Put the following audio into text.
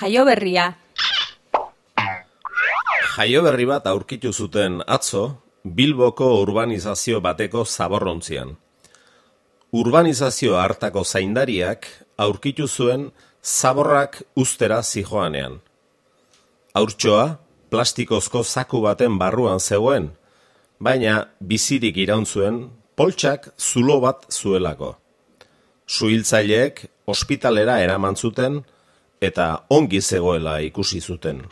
jaio berria. Jaio berri bat aurkitu zuten atzo, Bilboko urbanizazio bateko zaborrontzian. Urbanizazio hartako zaindariak aurkitu zuen zaborrak ustera zijoanean. Aurtsoa, plastikozko zaku baten barruan zegoen, baina bizirik iraun zuen poltsak zulo bat zuelako. Suhiltzaileek ospitalera eraman zuten eta ongi zegoela ikusi zuten.